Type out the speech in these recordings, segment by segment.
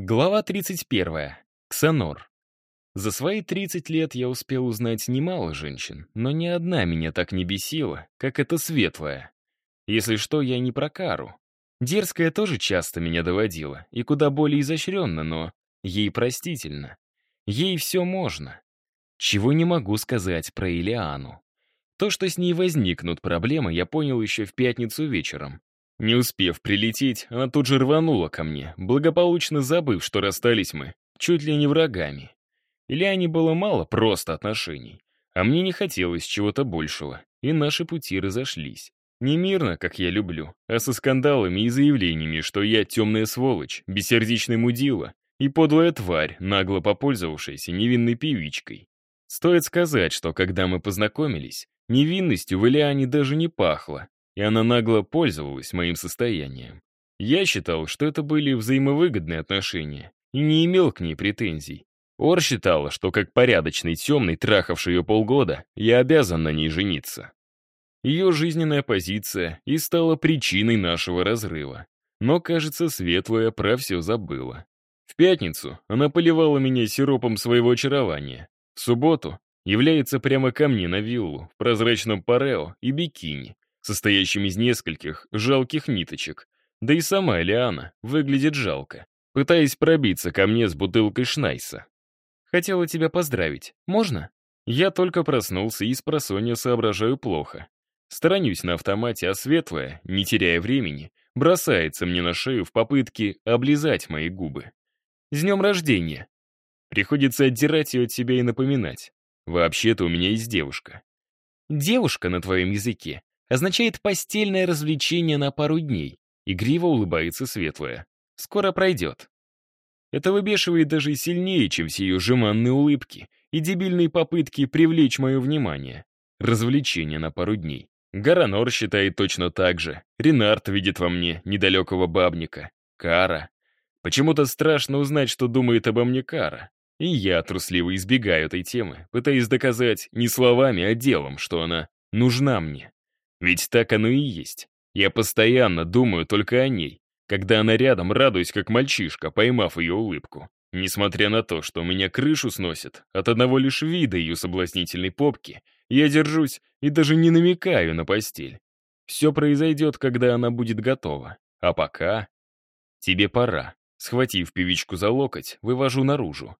Глава 31. Ксанор. За свои 30 лет я успел узнать немало женщин, но ни одна меня так не бесила, как эта светлая. Если что, я не про кару. Дерзкая тоже часто меня доводила, и куда более изощренно, но ей простительно. Ей все можно. Чего не могу сказать про Илиану. То, что с ней возникнут проблемы, я понял еще в пятницу вечером. Не успев прилететь, она тут же рванула ко мне, благополучно забыв, что расстались мы, чуть ли не врагами. Ильяне было мало просто отношений, а мне не хотелось чего-то большего, и наши пути разошлись. Не мирно, как я люблю, а со скандалами и заявлениями, что я темная сволочь, бессердечный мудила и подлая тварь, нагло попользовавшаяся невинной певичкой. Стоит сказать, что когда мы познакомились, невинностью в Ильяне даже не пахло, и она нагло пользовалась моим состоянием. Я считал, что это были взаимовыгодные отношения, и не имел к ней претензий. Ор считала, что как порядочный темный, трахавший ее полгода, я обязан на ней жениться. Ее жизненная позиция и стала причиной нашего разрыва. Но, кажется, Светлая про все забыла. В пятницу она поливала меня сиропом своего очарования. В субботу является прямо ко мне на виллу в прозрачном парео и бикини, состоящим из нескольких жалких ниточек. Да и сама Лиана выглядит жалко, пытаясь пробиться ко мне с бутылкой Шнайса. «Хотела тебя поздравить. Можно?» Я только проснулся и с просонья соображаю плохо. Сторонюсь на автомате, а светлая, не теряя времени, бросается мне на шею в попытке облизать мои губы. «С днем рождения!» Приходится отдирать ее от себя и напоминать. Вообще-то у меня есть девушка. «Девушка на твоем языке означает постельное развлечение на пару дней. Игриво улыбается светлая. Скоро пройдет. Это выбешивает даже сильнее, чем все ее жеманные улыбки и дебильные попытки привлечь мое внимание. Развлечение на пару дней. Гаранор считает точно так же. Ренард видит во мне недалекого бабника. Кара. Почему-то страшно узнать, что думает обо мне Кара. И я трусливо избегаю этой темы, пытаясь доказать не словами, а делом, что она нужна мне. Ведь так оно и есть. Я постоянно думаю только о ней. Когда она рядом, радуюсь, как мальчишка, поймав ее улыбку. Несмотря на то, что меня крышу сносит, от одного лишь вида ее соблазнительной попки, я держусь и даже не намекаю на постель. Все произойдет, когда она будет готова. А пока... Тебе пора. Схватив певичку за локоть, вывожу наружу.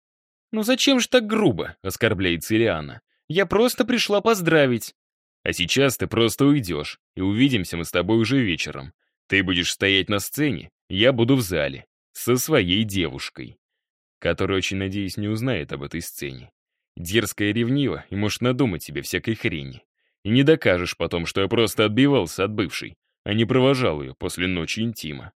«Ну зачем же так грубо?» — оскорбляет Цириана. «Я просто пришла поздравить». А сейчас ты просто уйдешь, и увидимся мы с тобой уже вечером. Ты будешь стоять на сцене, я буду в зале. Со своей девушкой. Которая, очень надеюсь, не узнает об этой сцене. Дерзкая и ревнива, и может надумать себе всякой хрени. И не докажешь потом, что я просто отбивался от бывшей, а не провожал ее после ночи интима.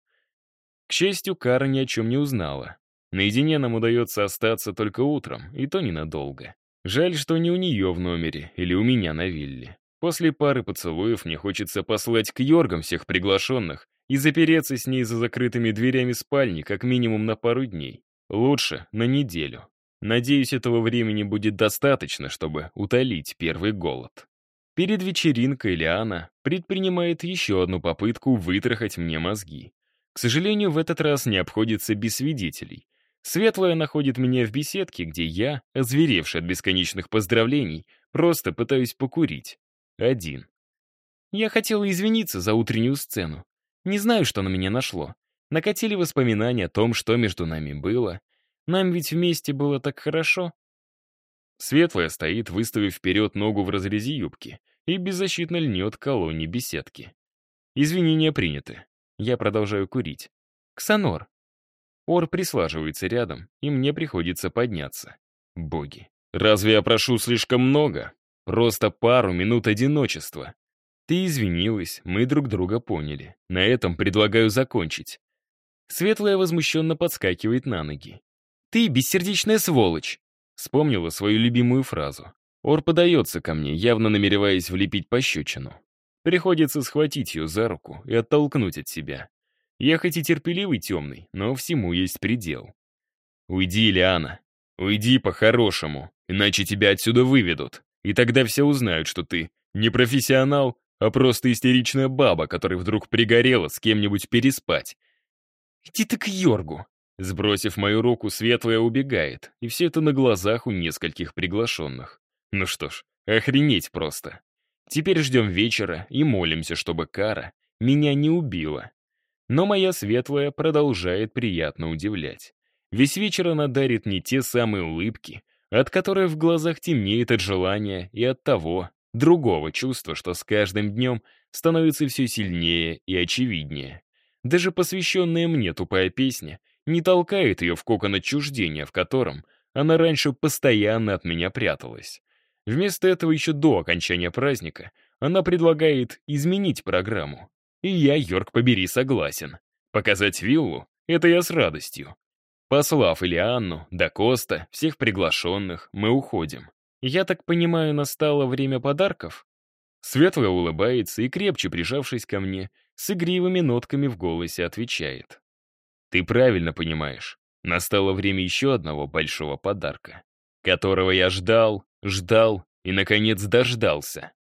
К счастью, Кара ни о чем не узнала. Наедине нам удается остаться только утром, и то ненадолго. Жаль, что не у нее в номере или у меня на вилле. После пары поцелуев мне хочется послать к Йоргам всех приглашенных и запереться с ней за закрытыми дверями спальни как минимум на пару дней. Лучше на неделю. Надеюсь, этого времени будет достаточно, чтобы утолить первый голод. Перед вечеринкой Лиана предпринимает еще одну попытку вытрахать мне мозги. К сожалению, в этот раз не обходится без свидетелей. Светлая находит меня в беседке, где я, озверевший от бесконечных поздравлений, просто пытаюсь покурить. Один. Я хотела извиниться за утреннюю сцену. Не знаю, что на меня нашло. Накатили воспоминания о том, что между нами было. Нам ведь вместе было так хорошо. Светлая стоит, выставив вперед ногу в разрезе юбки, и беззащитно льнет колонне беседки. Извинения приняты. Я продолжаю курить. Ксанор. Ор прислаживается рядом, и мне приходится подняться. Боги. Разве я прошу слишком много? Просто пару минут одиночества. Ты извинилась, мы друг друга поняли. На этом предлагаю закончить. Светлая возмущенно подскакивает на ноги. «Ты бессердечная сволочь!» Вспомнила свою любимую фразу. Ор подается ко мне, явно намереваясь влепить пощечину. Приходится схватить ее за руку и оттолкнуть от себя. Я хоть и терпеливый темный, но всему есть предел. «Уйди, Лиана. Уйди по-хорошему, иначе тебя отсюда выведут. И тогда все узнают, что ты не профессионал, а просто истеричная баба, которая вдруг пригорела с кем-нибудь переспать. «Иди ты к Йоргу!» Сбросив мою руку, Светлая убегает, и все это на глазах у нескольких приглашенных. Ну что ж, охренеть просто. Теперь ждем вечера и молимся, чтобы кара меня не убила. Но моя Светлая продолжает приятно удивлять. Весь вечер она дарит не те самые улыбки, от которой в глазах темнеет от желания и от того, другого чувства, что с каждым днем становится все сильнее и очевиднее. Даже посвященная мне тупая песня не толкает ее в кокон отчуждения, в котором она раньше постоянно от меня пряталась. Вместо этого еще до окончания праздника она предлагает изменить программу. И я, Йорк, побери, согласен. Показать виллу — это я с радостью. Послав Илианну, да Коста, всех приглашенных, мы уходим. Я так понимаю, настало время подарков? Светлая улыбается и, крепче прижавшись ко мне, с игривыми нотками в голосе отвечает. Ты правильно понимаешь. Настало время еще одного большого подарка, которого я ждал, ждал и, наконец, дождался.